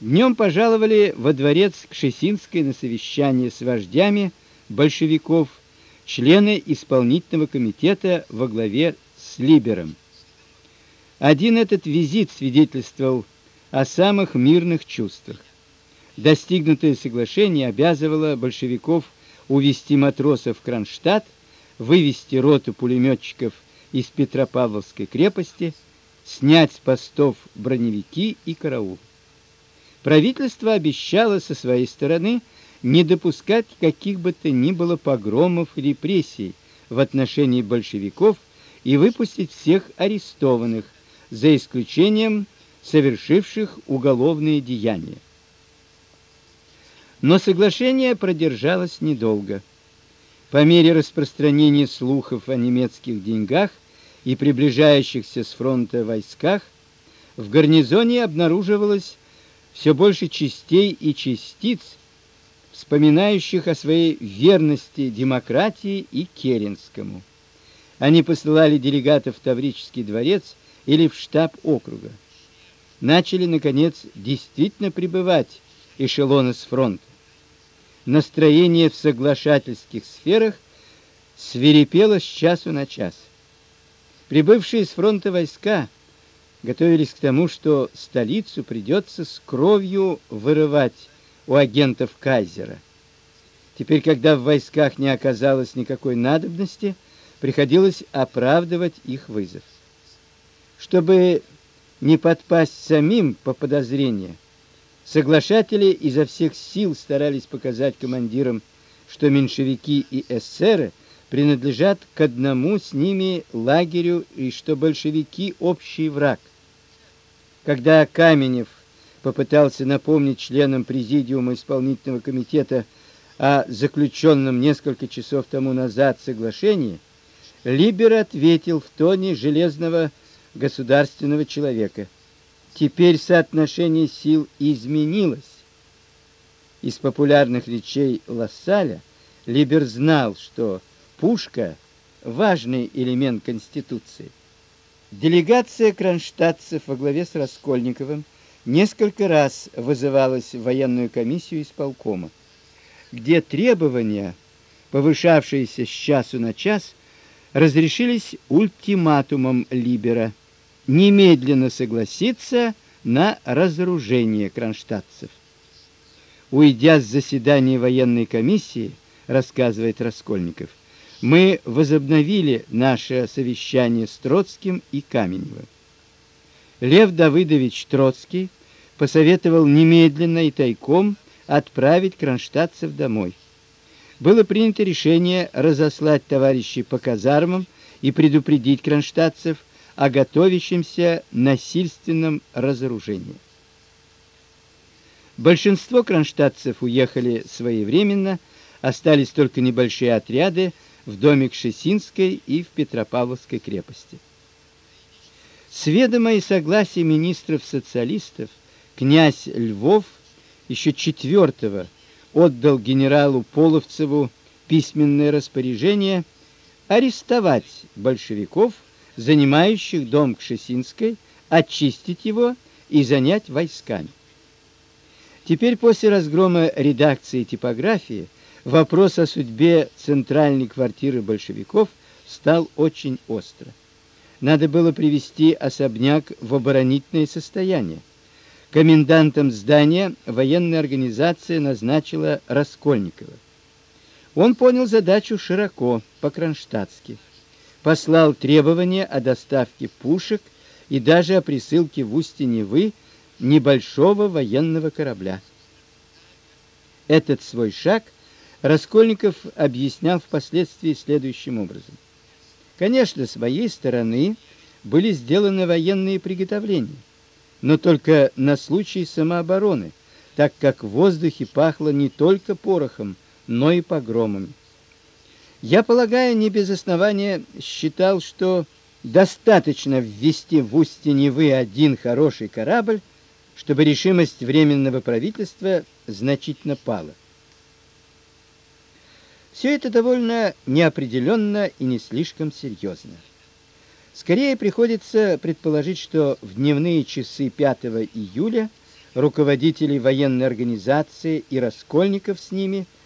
Днем пожаловали во дворец Кшесинской на совещание с вождями большевиков, члены исполнительного комитета во главе с Либером. Один этот визит свидетельствовал о самых мирных чувствах. Достигнутое соглашение обязывало большевиков увести матросов в Кронштадт, вывести роту пулеметчиков из Петропавловской крепости, снять с постов броневики и караул. Правительство обещало со своей стороны не допускать каких бы то ни было погромов и репрессий в отношении большевиков и выпустить всех арестованных, за исключением совершивших уголовные деяния. Но соглашение продержалось недолго. По мере распространения слухов о немецких деньгах и приближающихся с фронта войсках в гарнизоне обнаруживалось все больше частей и частиц, вспоминающих о своей верности демократии и Керенскому. Они посылали делегатов в Таврический дворец или в штаб округа. Начали наконец действительно прибывать эшелоны с фронта настроение в соглашательских сферах свирепело с часу на час. Прибывшие с фронта войска готовились к тому, что столицу придется с кровью вырывать у агентов кайзера. Теперь, когда в войсках не оказалось никакой надобности, приходилось оправдывать их вызов. Чтобы не подпасть самим по подозрению, Соглашатели изо всех сил старались показать командирам, что меньшевики и эсеры принадлежат к одному с ними лагерю и что большевики общий враг. Когда Каменев попытался напомнить членам президиума исполнительного комитета о заключенном несколько часов тому назад соглашении, Либер ответил в тоне железного государственного человека – Теперь соотношение сил изменилось. Из популярных речей Лассаля Либер знал, что пушка важный элемент конституции. Делегация кронштадтцев во главе с Раскольниковым несколько раз вызывалась в военную комиссию исполкома, где требования, повышавшиеся с часу на час, разрешились ультиматумом Либера – немедленно согласиться на разоружение кронштадтцев. Уйдя с заседания военной комиссии, рассказывает Раскольников, мы возобновили наше совещание с Троцким и Каменевым. Лев Давыдович Троцкий посоветовал немедленно и тайком отправить кронштадтцев домой. Было принято решение разослать товарищей по казармам и предупредить кронштадтцев о готовящемся насильственном разоружении. Большинство кронштадтцев уехали своевременно, остались только небольшие отряды в доме Кшесинской и в Петропавловской крепости. С ведома и согласия министров-социалистов князь Львов еще 4 отдал генералу Половцеву письменное распоряжение арестовать большевиков занимающих дом Кшесинской, очистить его и занять войсками. Теперь после разгрома редакции типографии вопрос о судьбе центральной квартиры большевиков стал очень остро. Надо было привести особняк в оборонительное состояние. Комендантом здания военная организация назначила Раскольникова. Он понял задачу широко, по-кронштадтски послал требование о доставке пушек и даже о присылке в устье Невы небольшого военного корабля. Этот свой шаг Раскольников объяснял впоследствии следующим образом: Конечно, с моей стороны были сделаны военные приготовления, но только на случай самообороны, так как в воздухе пахло не только порохом, но и погромами. Я полагаю, не без основания считал, что достаточно ввести в устье Невы один хороший корабль, чтобы решимость временного правительства значительно пала. Все это довольно неопределенно и не слишком серьезно. Скорее приходится предположить, что в дневные часы 5 июля руководителей военной организации и раскольников с ними –